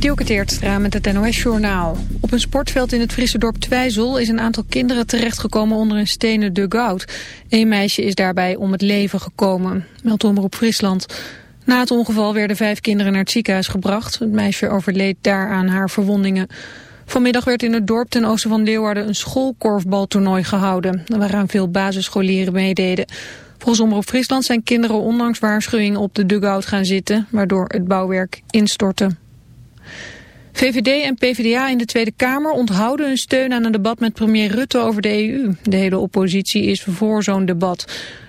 Dielke Teertstra met het NOS-journaal. Op een sportveld in het Frisse dorp Twijzel is een aantal kinderen terechtgekomen onder een stenen dugout. Een meisje is daarbij om het leven gekomen, meldt Omroep Friesland. Na het ongeval werden vijf kinderen naar het ziekenhuis gebracht. Het meisje overleed daar aan haar verwondingen. Vanmiddag werd in het dorp ten oosten van Leeuwarden een schoolkorfbaltoernooi gehouden. Waaraan veel basisscholieren meededen. Volgens Omroep Friesland zijn kinderen ondanks waarschuwingen op de dugout gaan zitten, waardoor het bouwwerk instortte. VVD en PvdA in de Tweede Kamer onthouden hun steun aan een debat met premier Rutte over de EU. De hele oppositie is voor zo'n debat.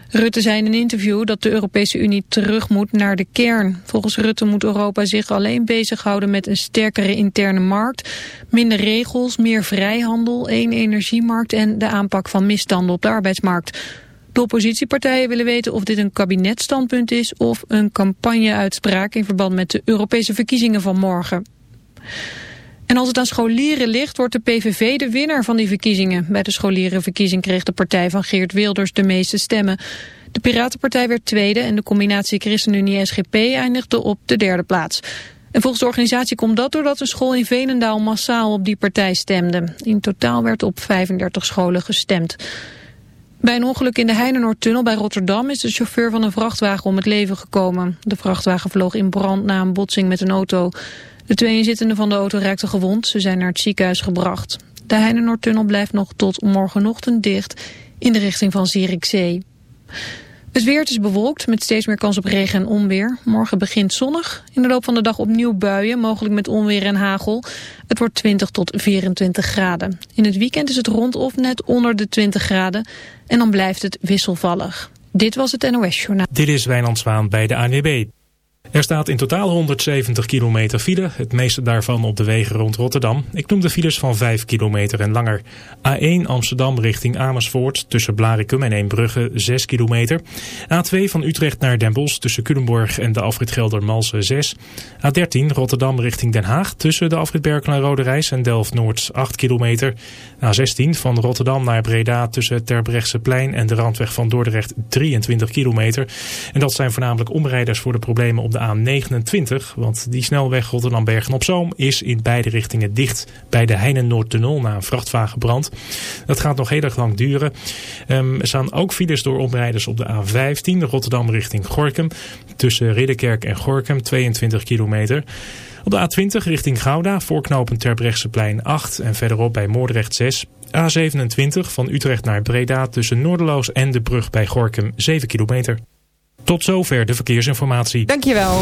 Rutte zei in een interview dat de Europese Unie terug moet naar de kern. Volgens Rutte moet Europa zich alleen bezighouden met een sterkere interne markt, minder regels, meer vrijhandel, één energiemarkt en de aanpak van misstanden op de arbeidsmarkt. De oppositiepartijen willen weten of dit een kabinetstandpunt is of een campagneuitspraak in verband met de Europese verkiezingen van morgen. En als het aan scholieren ligt, wordt de PVV de winnaar van die verkiezingen. Bij de scholierenverkiezing kreeg de partij van Geert Wilders de meeste stemmen. De Piratenpartij werd tweede en de combinatie ChristenUnie-SGP eindigde op de derde plaats. En volgens de organisatie komt dat doordat een school in Venendaal massaal op die partij stemde. In totaal werd op 35 scholen gestemd. Bij een ongeluk in de Heinenoordtunnel bij Rotterdam is de chauffeur van een vrachtwagen om het leven gekomen. De vrachtwagen vloog in brand na een botsing met een auto. De twee inzittenden van de auto raakten gewond. Ze zijn naar het ziekenhuis gebracht. De Heinenoordtunnel blijft nog tot morgenochtend dicht in de richting van Zierikzee. Het weer is bewolkt met steeds meer kans op regen en onweer. Morgen begint zonnig. In de loop van de dag opnieuw buien, mogelijk met onweer en hagel. Het wordt 20 tot 24 graden. In het weekend is het rond of net onder de 20 graden. En dan blijft het wisselvallig. Dit was het NOS Journaal. Dit is Wijnand Zwaan bij de ANWB. Er staat in totaal 170 kilometer file, het meeste daarvan op de wegen rond Rotterdam. Ik noem de files van 5 kilometer en langer. A1 Amsterdam richting Amersfoort tussen Blarikum en Eembrugge 6 kilometer. A2 van Utrecht naar Den Bosch tussen Culemborg en de afrit Gelder-Malsen 6. A13 Rotterdam richting Den Haag tussen de afrit Berkel en Rode Reis en Delft-Noord 8 kilometer. A16 van Rotterdam naar Breda tussen Terbrechtseplein en de randweg van Dordrecht 23 kilometer. En dat zijn voornamelijk omrijders voor de problemen op de A29. Want die snelweg Rotterdam-Bergen-op-Zoom is in beide richtingen dicht bij de Heinen-Noordtunnel na een vrachtwagenbrand. Dat gaat nog heel erg lang duren. Um, er staan ook files door omrijders op de A15 Rotterdam richting Gorkum. Tussen Ridderkerk en Gorkum 22 kilometer. Op de A20 richting Gouda, voorknopend Terbrechtseplein 8 en verderop bij Moordrecht 6. A27 van Utrecht naar Breda tussen Noorderloos en de brug bij Gorkum 7 kilometer. Tot zover de verkeersinformatie. Dankjewel.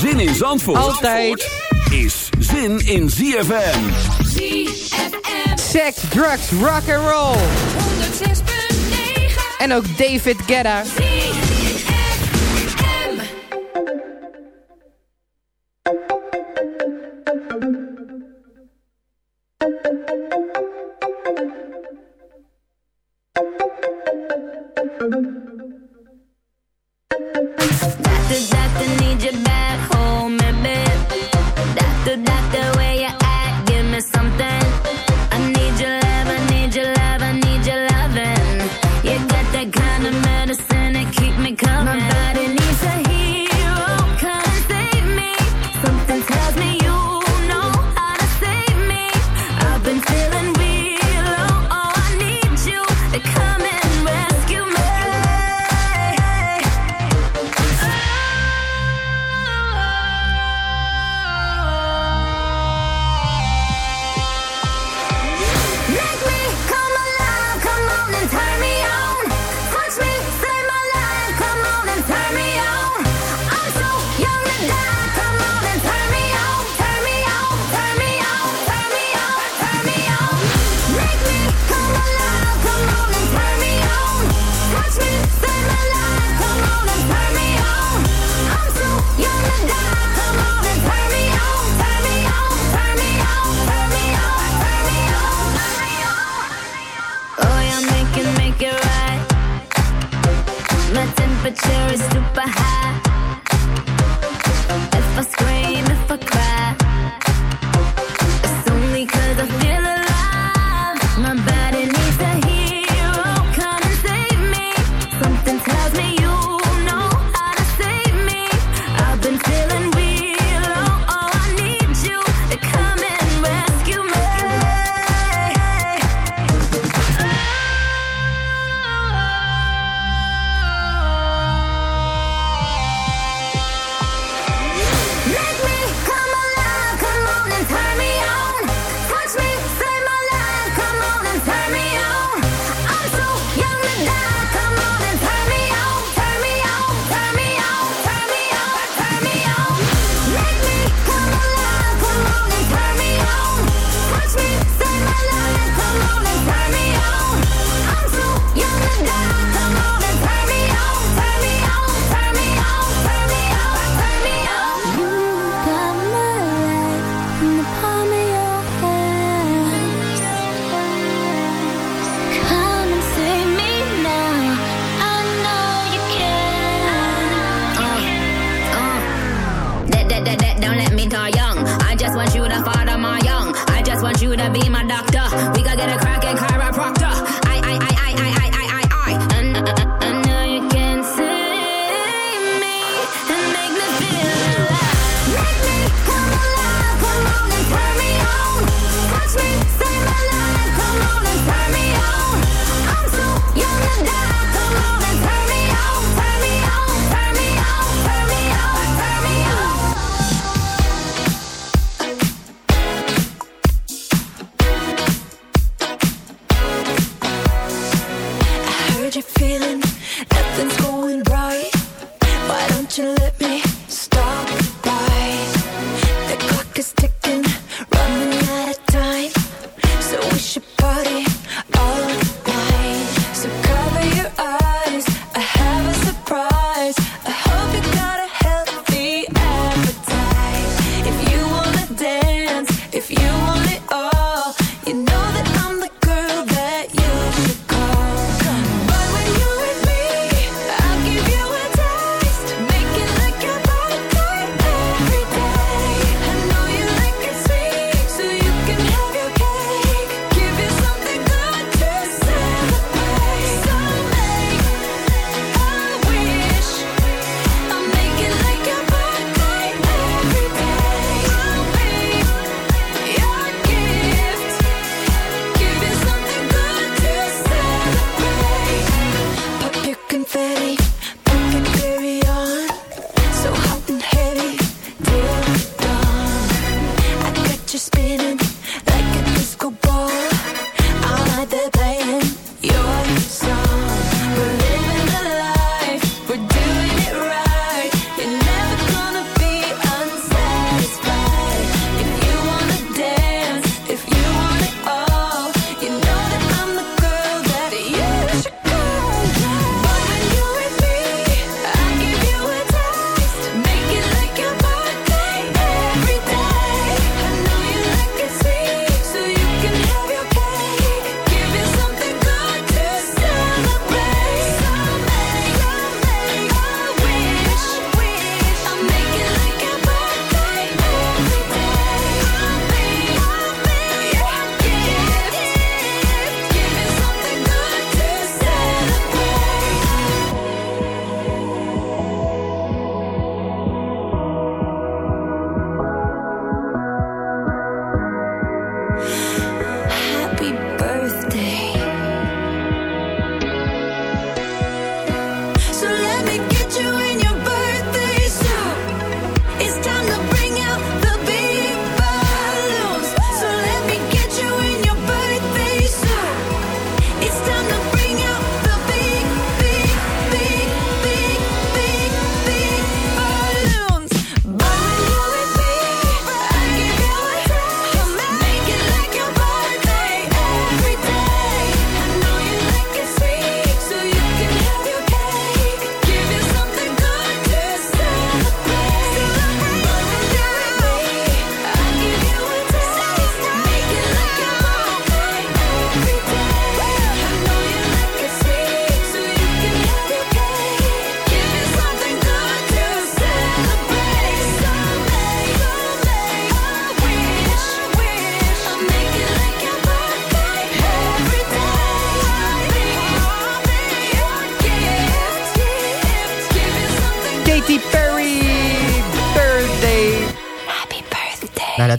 Zin in Zandvoort. Altijd. Is zin in ZFM. ZFM Sex, drugs, rock and roll. 106.9 En ook David Guetta.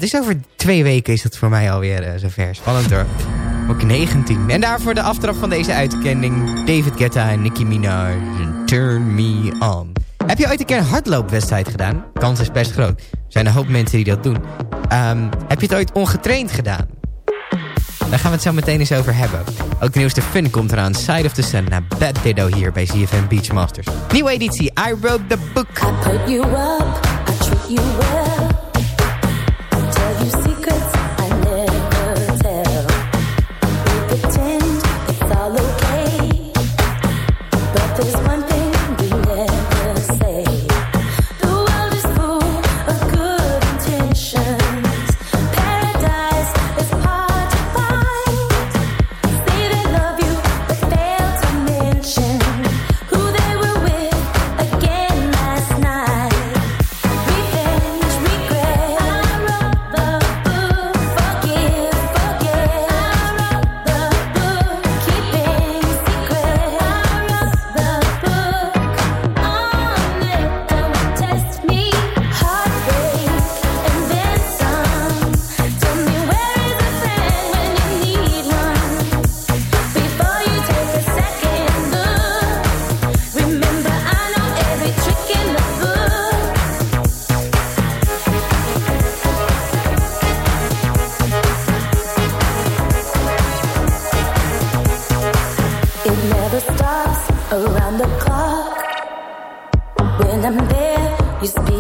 Dat is over twee weken is het voor mij alweer uh, zover. Spannend hoor. Ook 19. En daarvoor de aftrap van deze uitkending. David Guetta en Nicki Minaj. Turn Me On. Heb je ooit een keer een hardloopwedstrijd gedaan? Kans is best groot. Er zijn een hoop mensen die dat doen. Um, heb je het ooit ongetraind gedaan? Daar gaan we het zo meteen eens over hebben. Ook de nieuwste fun komt eraan. Side of the Sun naar Bad Ditto hier bij ZFM Beachmasters. Nieuwe editie. I wrote the book. I put you up. I treat you well.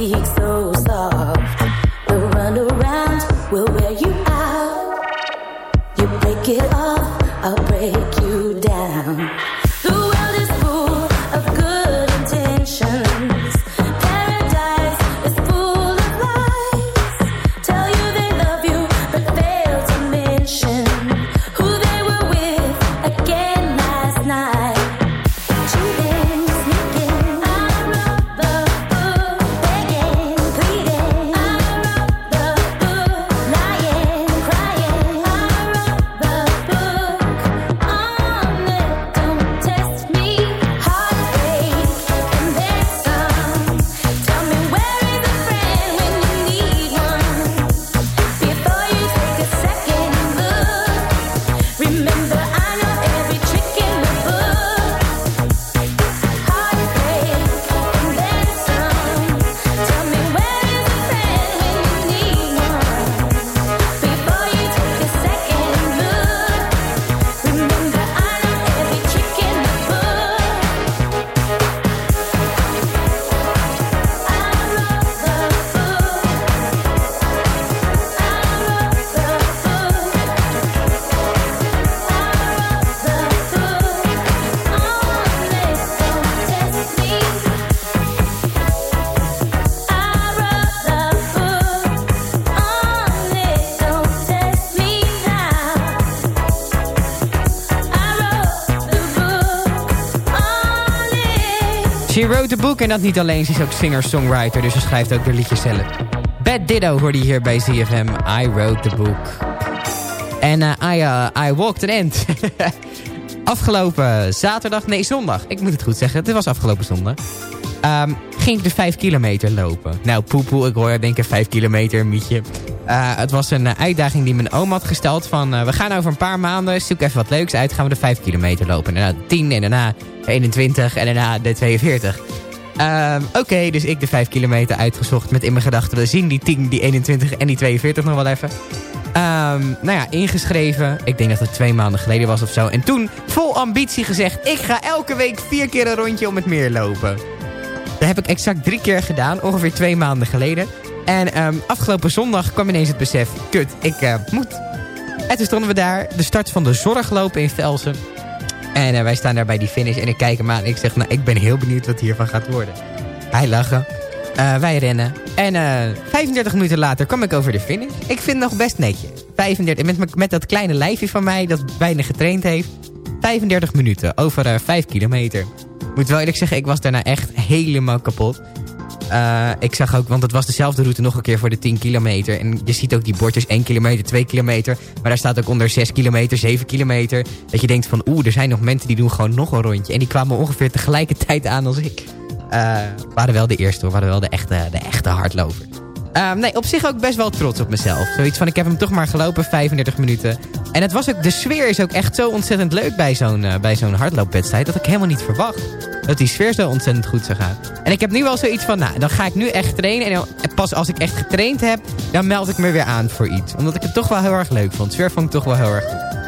You She wrote the book en dat niet alleen. Ze is ook singer-songwriter, dus ze schrijft ook de liedjes zelf. Bad Ditto hoorde je hier bij ZFM. I wrote the book. En eh, I, uh, I walked an end. afgelopen zaterdag, nee zondag. Ik moet het goed zeggen, het was afgelopen zondag. Ehm, ging ik de 5 kilometer lopen. Nou, poepoe, ik hoor denk ik 5 kilometer, mietje. Eh, het was een eh, uitdaging die mijn oom had gesteld. Van, eh, we gaan over een paar maanden, zoek even wat leuks uit. Gaan we de 5 kilometer lopen. En daarna de 10 en daarna de 21 en daarna de 42. Ehm, Oké, dus ik de 5 kilometer uitgezocht met in mijn gedachten... we zien die 10, die 21 en die 42 nog wel even. Ehm, nou ja, ingeschreven. Ik denk dat het twee maanden geleden was of zo. En toen vol ambitie gezegd... ik ga elke week vier keer een rondje om het meer lopen. Dat heb ik exact drie keer gedaan, ongeveer twee maanden geleden. En ehm, afgelopen zondag kwam ineens het besef... kut, ik eh, moet. En toen stonden we daar, de start van de zorglopen in Velsen. En eh, wij staan daar bij die finish en ik kijk hem aan en ik zeg... nou, ik ben heel benieuwd wat hiervan gaat worden. Hij lachen. Eh, wij rennen. En eh 35 minuten later kwam ik over de finish. Ik vind het nog best netjes. 35, met, met dat kleine lijfje van mij dat weinig getraind heeft. 35 minuten over eh 5 kilometer. Moet wel eerlijk zeggen, ik was daarna echt helemaal kapot. Eh, ik zag ook, want het was dezelfde route nog een keer voor de 10 kilometer. En je ziet ook die bordjes 1 kilometer, 2 kilometer. Maar daar staat ook onder 6 kilometer, 7 kilometer. Dat je denkt van, oeh, er zijn nog mensen die doen gewoon nog een rondje. En die kwamen ongeveer tegelijkertijd aan als ik. Eh waren wel de eerste hoor, waren wel de echte, de echte hardlovers. Ehm, nee, op zich ook best wel trots op mezelf. Zoiets van, ik heb hem toch maar gelopen, 35 minuten. En het was ook, de sfeer is ook echt zo ontzettend leuk bij zo'n eh, bij zo'n hardloopwedstrijd... dat ik helemaal niet verwacht dat die sfeer zo ontzettend goed zou gaan. En ik heb nu wel zoiets van, nou, dan ga ik nu echt trainen... en pas als ik echt getraind heb, dan meld ik me weer aan voor iets. Omdat ik het toch wel heel erg leuk vond. Sfeer vond ik toch wel heel erg goed.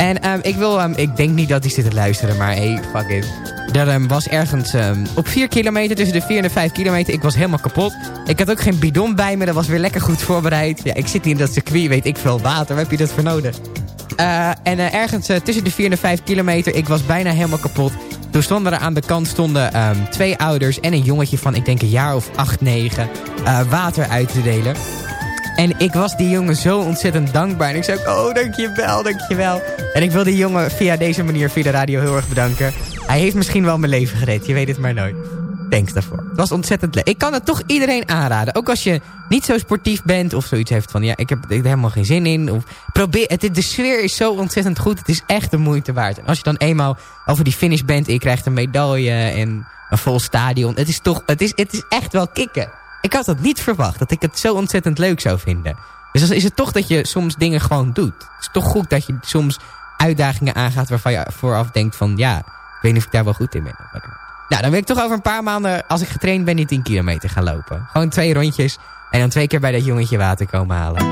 En ehm, ik wil, ehm, ik denk niet dat hij zit te luisteren, maar hey, fuck it. Er ehm, was ergens op 4 kilometer, tussen de 4 en de 5 kilometer. Ik was helemaal kapot. Ik had ook geen bidon bij me, dat was weer lekker goed voorbereid. Ja, ik zit hier in dat circuit, weet ik veel water. Waar heb je dat voor nodig? Eh, en eh, ergens eh, tussen de 4 en de 5 kilometer, ik was bijna helemaal kapot. Toen stonden er aan de kant stonden, twee ouders en een jongetje van, ik denk een jaar of 8, 9, eh, water uit te delen. En ik was die jongen zo ontzettend dankbaar. En ik zei ook, oh, dankjewel, dankjewel. En ik wil die jongen via deze manier, via de radio, heel erg bedanken. Hij heeft misschien wel mijn leven gered. Je weet het maar nooit. Thanks daarvoor. Het was ontzettend leuk. Ik kan het toch iedereen aanraden. Ook als je niet zo sportief bent of zoiets heeft van... ja, ik heb er helemaal geen zin in. Of probeer, het, de sfeer is zo ontzettend goed. Het is echt de moeite waard. En als je dan eenmaal over die finish bent... en je krijgt een medaille en een vol stadion... het is toch, het is, het is echt wel kicken. Ik had dat niet verwacht, dat ik het zo ontzettend leuk zou vinden. Dus is het toch dat je soms dingen gewoon doet. Het is toch goed dat je soms uitdagingen aangaat waarvan je vooraf denkt van... ja, ik weet niet of ik daar wel goed in ben. Nou, dan wil ik toch over een paar maanden, als ik getraind ben, niet 10 kilometer gaan lopen. Gewoon twee rondjes en dan twee keer bij dat jongetje water komen halen.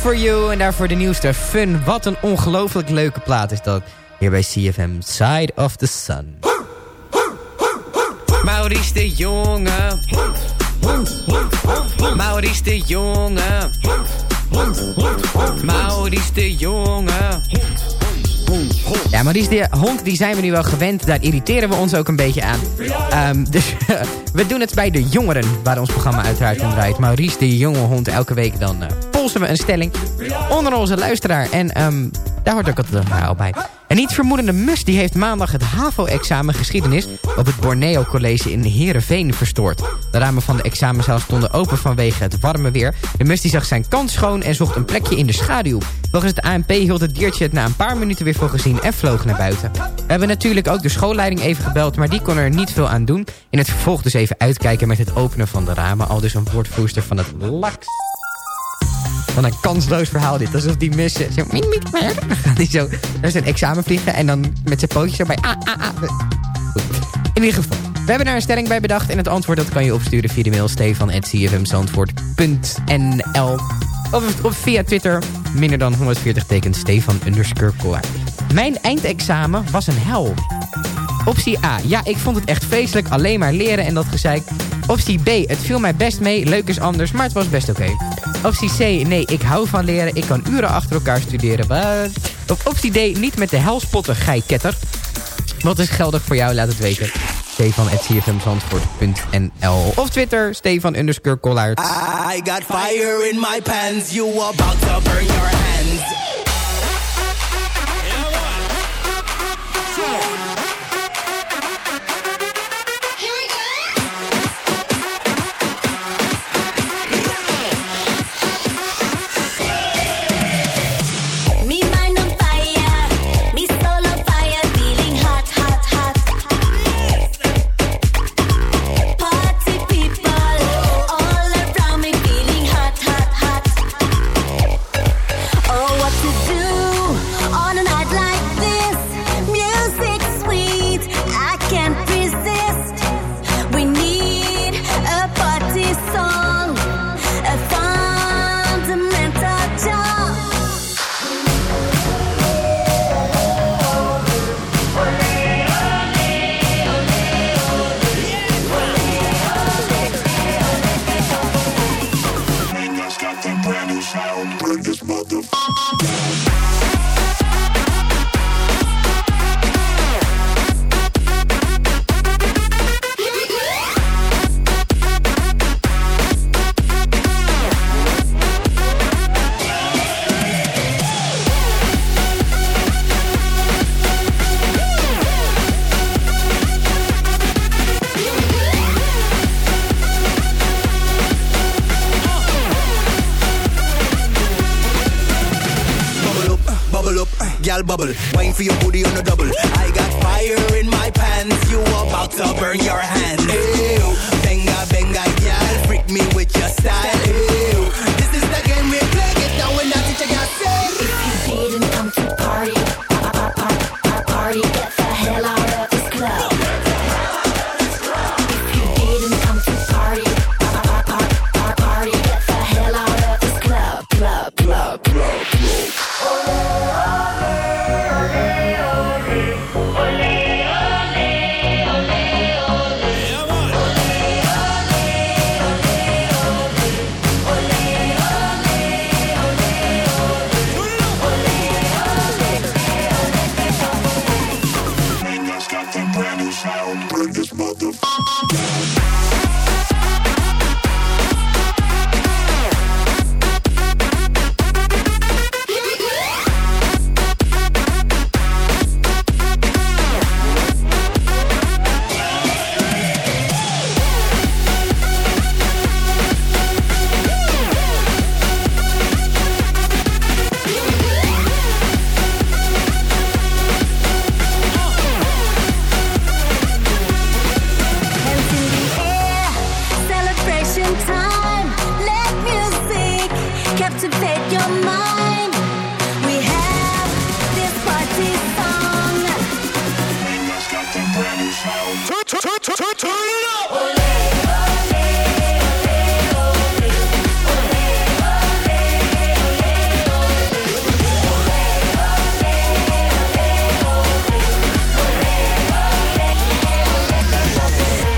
For You. En daarvoor de nieuwste Fun. Wat een ongelooflijk leuke plaat is dat. Hier bij CFM Side of the Sun. Maurice de Jonge. Maurice de Jonge. Maurice de Jonge. Ja, is de hond die zijn we nu wel gewend. Daar irriteren we ons ook een beetje aan. Ehm, dus we doen het bij de jongeren, waar ons programma uiteraard om draait. Maurice, de jonge hond, elke week dan eh, polsen we een stelling onder onze luisteraar. En ehm, daar hoort ook altijd een verhaal bij. Een niet vermoedende mus die heeft maandag het HAVO-examen geschiedenis... op het Borneo College in Heerenveen verstoord. De ramen van de examenzaal stonden open vanwege het warme weer. De mus die zag zijn kans schoon en zocht een plekje in de schaduw. Volgens het ANP hield het diertje het na een paar minuten weer voor gezien en vloog naar buiten. We hebben natuurlijk ook de schoolleiding even gebeld, maar die kon er niet veel aan doen. In het vervolg dus even uitkijken met het openen van de ramen. Al dus een woordvoerster van het LAX. Van een kansloos verhaal dit. Alsof die mus eh, zo... hij zo naar zijn examen vliegen. En dan met zijn pootjes zo bij... Ah, ah, ah. In ieder geval. We hebben daar een stelling bij bedacht. En het antwoord dat kan je opsturen via de mail stefan.cfmzandvoort.nl Of via Twitter. Minder dan 140 tekens Stefan underscore. Mijn eindexamen was een hel. Optie A. Ja, ik vond het echt vreselijk. Alleen maar leren en dat gezeik. Optie B. Het viel mij best mee. Leuk is anders, maar het was best oké. Optie C. Nee, ik hou van leren. Ik kan uren achter elkaar studeren. Wat? Of optie D. Niet met de hel spotten, geiketter. Wat is geldig voor jou? Laat het weten. Stefan.cfmzandvoort.nl Of Twitter, Stefan underscore Kollaert. I got fire in my pants. You about to burn your hands. Bubble. Wine for your booty on a double. I got fire in my pants. You about to burn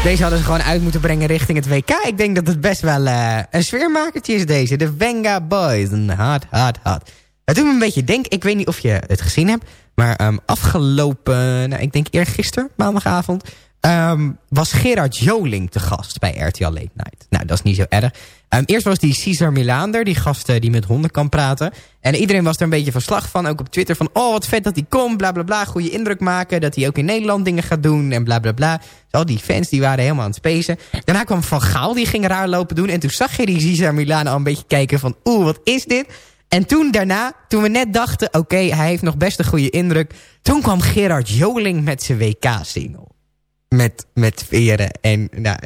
Deze hadden ze gewoon uit moeten brengen richting het WK. Ik denk dat het best wel eh, een sfeermakertje is deze. De Venga Boys. Hard, hard, hard. Het doet me een beetje denken. Ik weet niet of je het gezien hebt. Maar ehm, afgelopen, nou, ik denk eergisteren, maandagavond... ehm, was Gerard Joling te gast bij RTL Late Night. Nou, dat is niet zo erg. Ehm, eerst was die Cesar Milander, die gast eh, die met honden kan praten. En iedereen was er een beetje van slag van. Ook op Twitter van, oh wat vet dat hij komt, bla bla bla. Goede indruk maken, dat hij ook in Nederland dingen gaat doen en bla bla bla. Dus al die fans die waren helemaal aan het spacen. Daarna kwam Van Gaal, die ging raar lopen doen. En toen zag je die Cesar Milander al een beetje kijken van, oeh, wat is dit? En toen daarna, toen we net dachten... oké, hij heeft nog best een goede indruk... toen kwam Gerard Joling met zijn WK-single. Met, met veren en... Nou,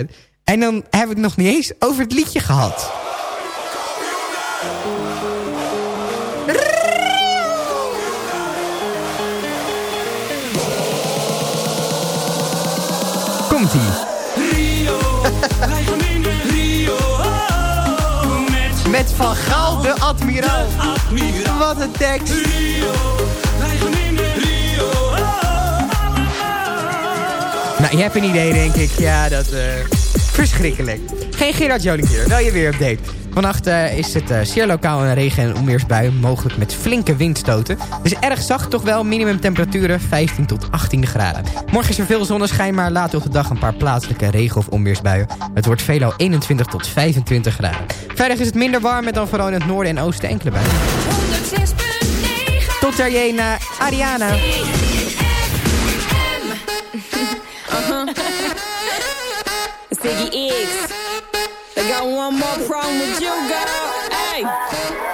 en dan heb ik nog niet eens over het liedje gehad. Komt-ie. Rio, wij gaan winnen. Rio, met Met Van Gaal, de admiraal. admiraal. Wat een tekst. Rio, Nou, je hebt een idee, denk ik. Ja, dat... eh verschrikkelijk. Geen Gerard Joling hier, wel je weer update. Vannacht eh, is het eh, zeer lokaal een regen- en onweersbui. Mogelijk met flinke windstoten. Dus erg zacht toch wel. Minimumtemperaturen 15 tot 18 graden. Morgen is er veel zonneschijn, maar later op de dag een paar plaatselijke regen- of onweersbuien. Het wordt veelal 21 tot 25 graden. Vrijdag is het minder warm met dan vooral in het noorden en oosten enkele buien. 106.9 Tot Uh-huh. daarheen naar Ariana. Ziggy X. I got one more problem with you, girl. Hey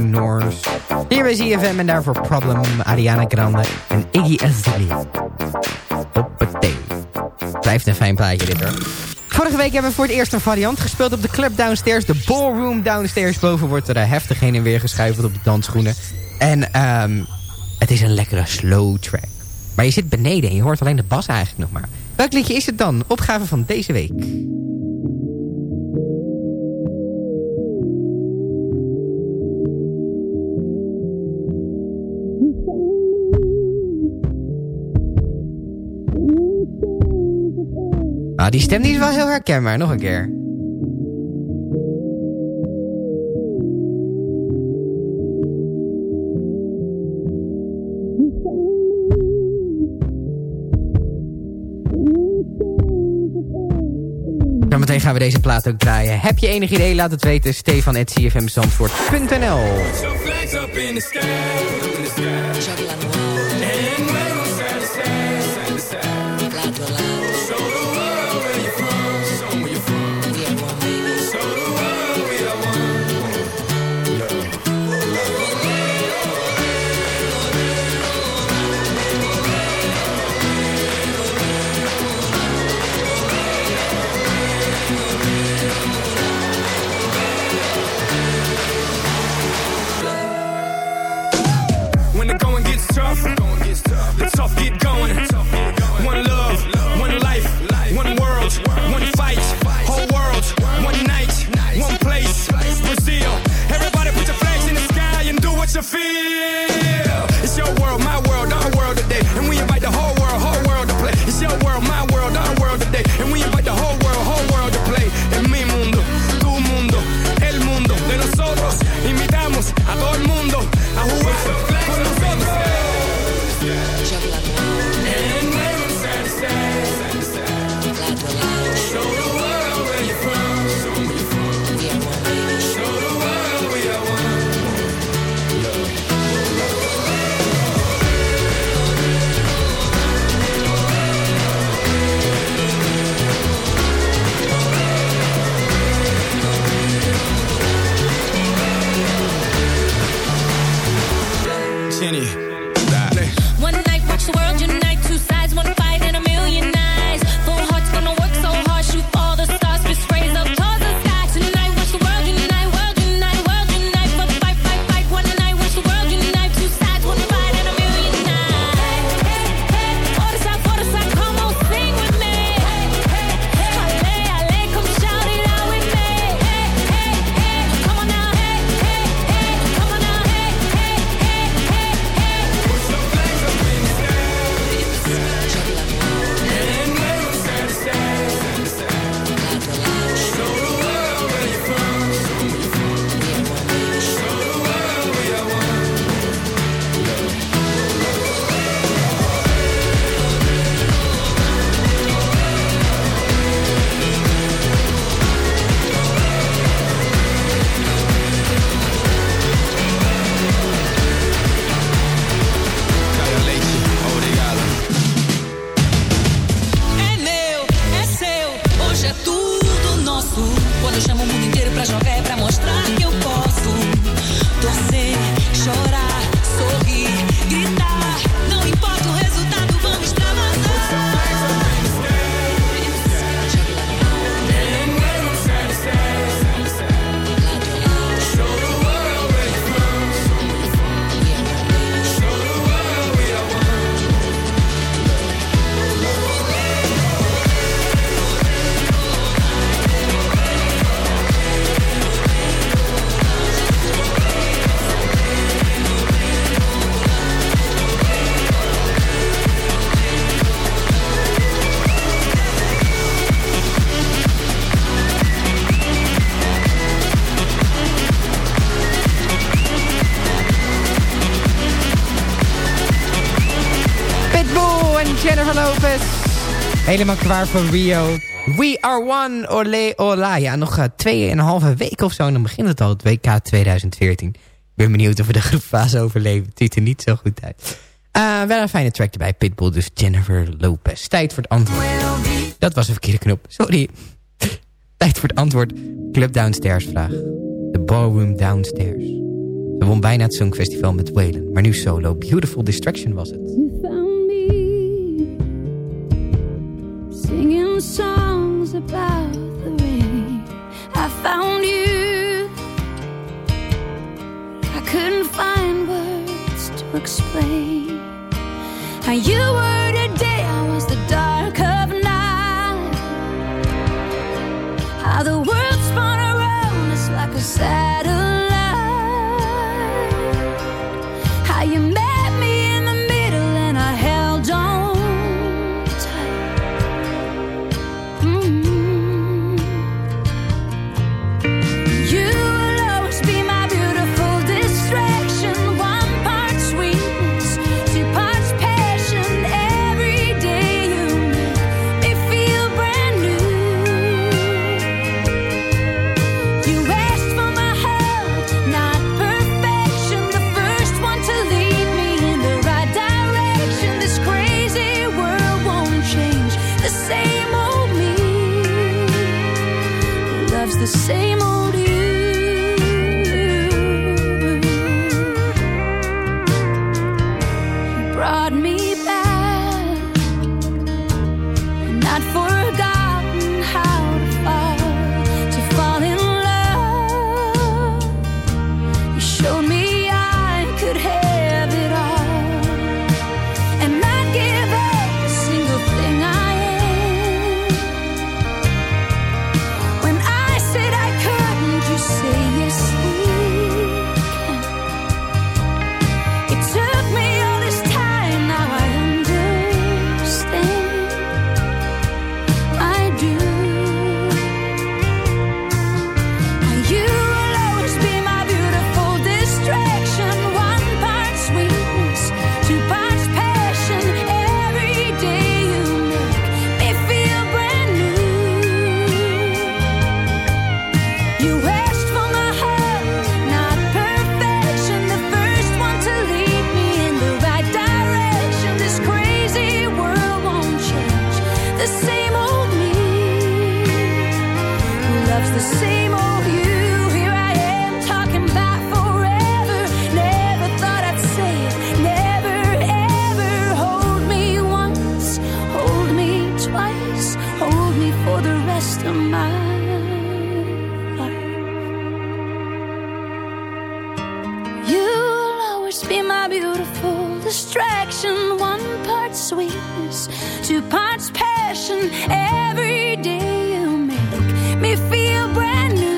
Norse. Hier bij ZFM en daarvoor Problem, Ariana Grande en Iggy Azalea. Hoppatee. Blijft een fijn plaatje dit hoor. Vorige week hebben we voor het eerst een variant gespeeld op de club downstairs. De ballroom downstairs. Boven wordt er eh, heftig heen en weer geschuifeld op de dansschoenen. En ehm, het is een lekkere slow track. Maar je zit beneden en je hoort alleen de bas eigenlijk nog maar. Welk liedje is het dan? Opgave van deze week. Ah, die stem die is wel heel herkenbaar. Nog een keer. Zometeen gaan we deze plaat ook draaien. Heb je enig idee? Laat het weten. Stefan at cfmzandvoort.nl Helemaal klaar voor Rio. We are one, ole ola. Ja, nog eh, 2,5 weken of zo en dan begint het al, het WK 2014. Ik ben benieuwd of we de groepfase overleven. Het ziet er niet zo goed uit. Eh, wel een fijne track erbij, Pitbull, dus Jennifer Lopez. Tijd voor het antwoord. Dat was een verkeerde knop, sorry. Tijd voor het antwoord. Club Downstairs vraag. The Ballroom Downstairs. Ze won bijna het Songfestival met Waylon, maar nu solo. Beautiful Distraction was het. singing songs about the rain. I found you, I couldn't find words to explain how you were today. I was the dark of night, how the world spun around us like a sad. first be my beautiful distraction. One part sweetness, two parts passion. Every day you make me feel brand new.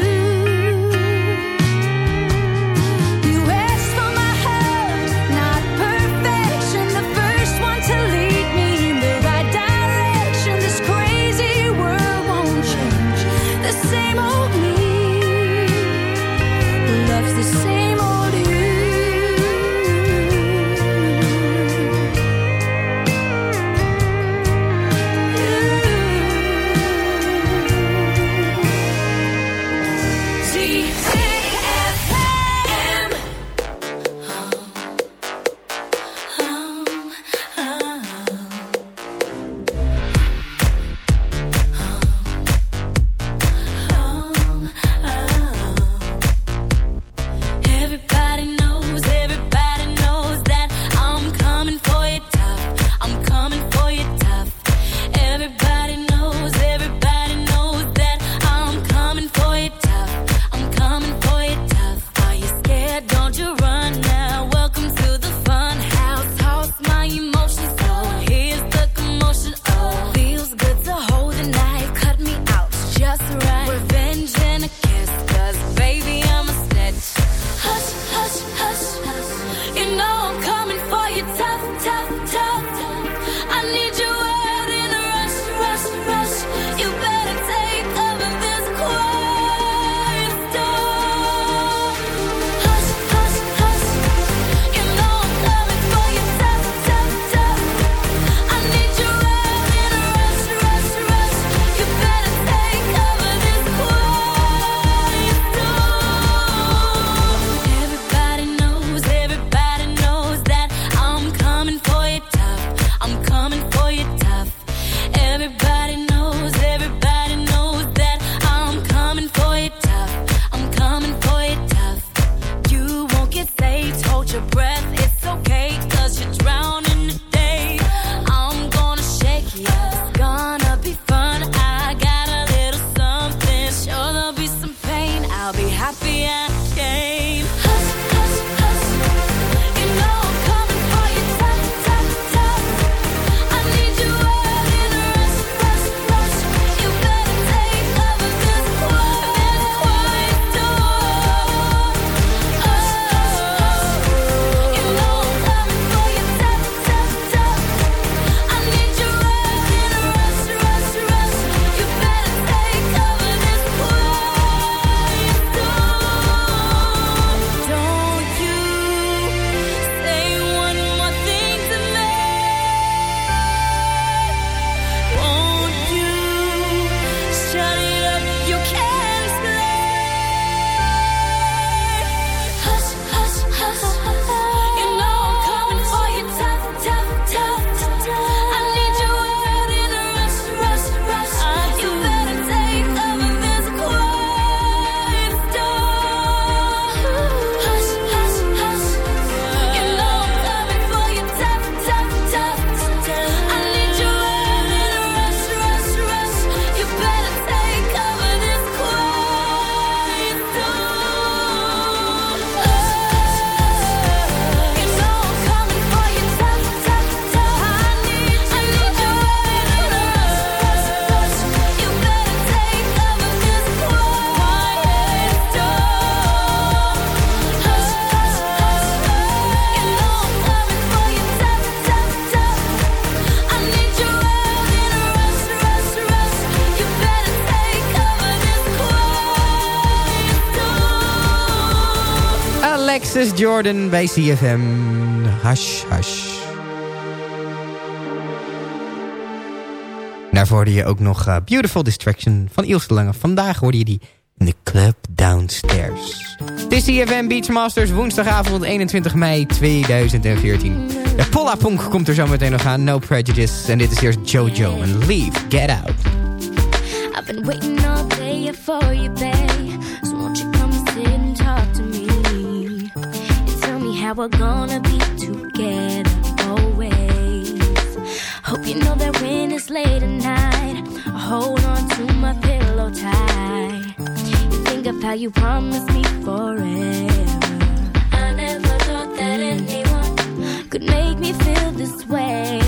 Francis Jordan bij CFM. Hush, hush. Daarvoor hoorde je ook nog eh, Beautiful Distraction van Ilse Lange. Vandaag hoorde je die in de club downstairs. Het is CFM Beachmasters woensdagavond 21 mei 2014. De Polla Punk komt er zo meteen nog aan. No Prejudice. En dit is eerst Jojo en Leave, Get Out. Waiting all day for you, babe. How we're gonna be together always. Hope you know that when it's late at night, I hold on to my pillow tight. You think of how you promised me forever. I never thought that anyone could make me feel this way.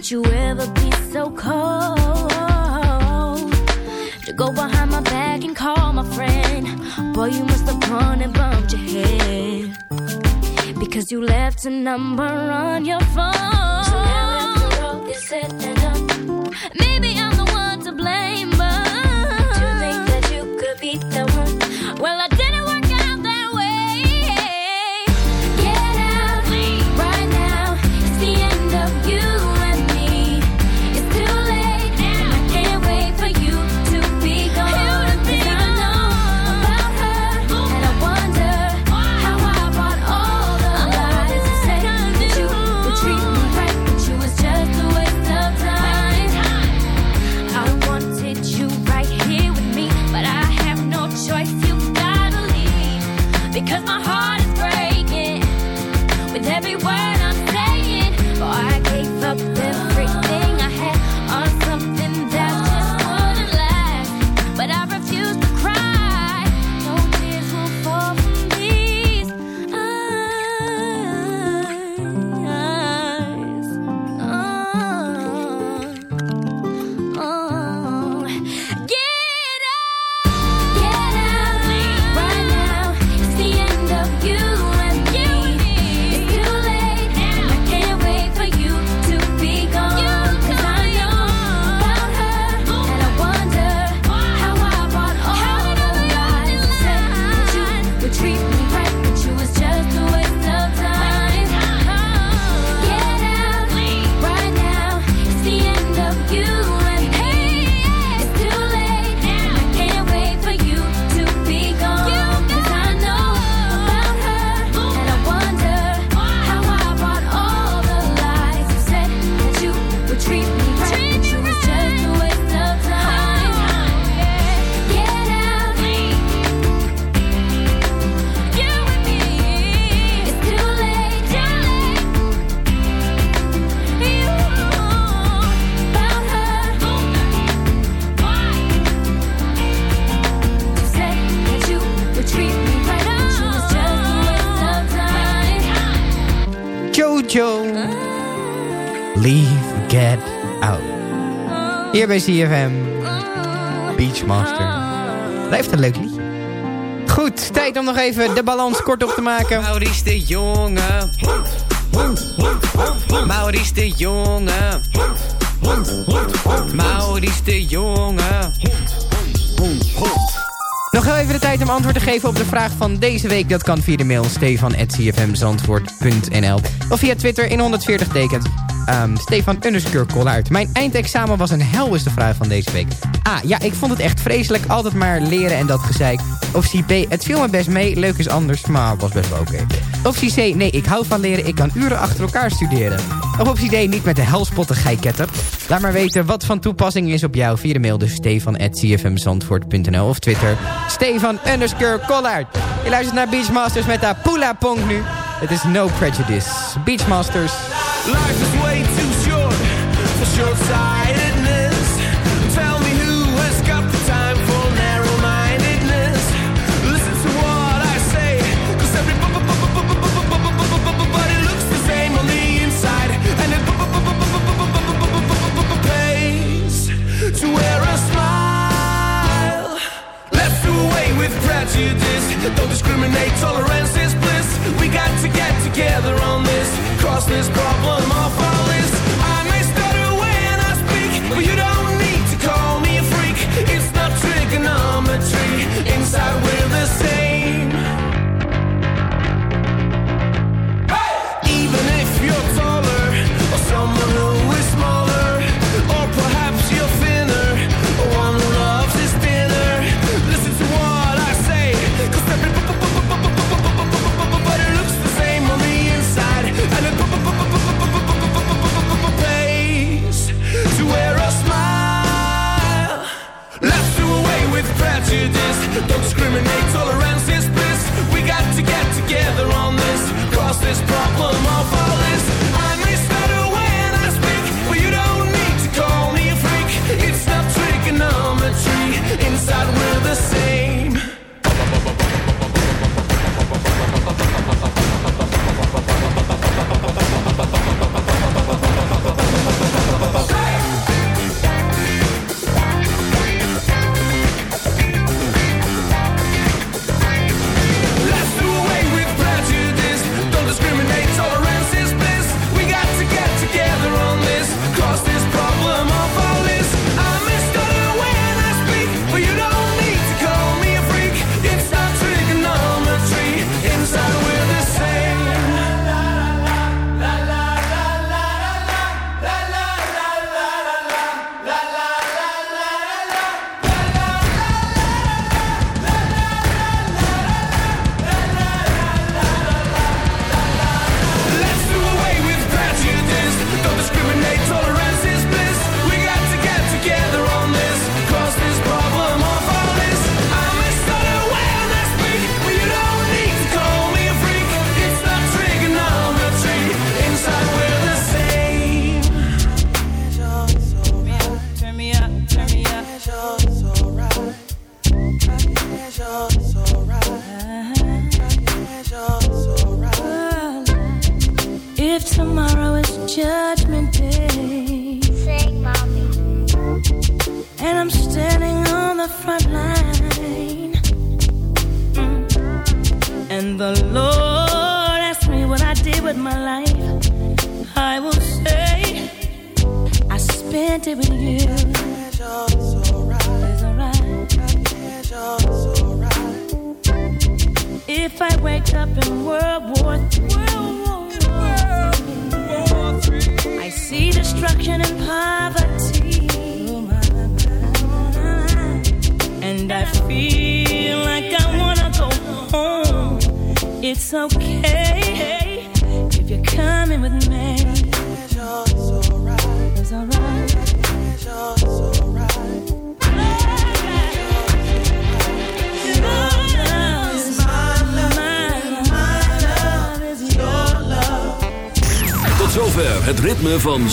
How could you ever be so cold to go behind my back and call my friend? Boy, you must have gone and bumped your head because you left a number on your phone. So now after all is said and done, maybe I'm the one to blame, but to think that you could be the one. Well, I bij CFM. Beachmaster. Blijft een leuk liedje. Goed, tijd om nog even de balans kort op te maken. Maurice de Jonge. Maurice de Jonge. Maurice de Jonge. Nog heel even de tijd om antwoord te geven op de vraag van deze week. Dat kan via de mail stefan.cfmzandvoort.nl Of via Twitter in 140 tekens. Ehm, Stefan underscore. Mijn eindexamen was een hel is de vraag van deze week. A. Ja, ik vond het echt vreselijk. Altijd maar leren en dat gezeik. Optie B. Het viel me best mee. Leuk is anders, maar was best wel oké. Optie C. Nee, ik hou van leren. Ik kan uren achter elkaar studeren. Of optie D. Niet met de helspotten geiketter. Laat maar weten wat van toepassing is op jou via de mail. Dus stefan.cfmzandvoort.nl of Twitter. Stefan underscore Collard. Je luistert naar Beachmasters met de Pula Pong nu. Het is No Prejudice. Beachmasters. Life is way too short for short-sightedness.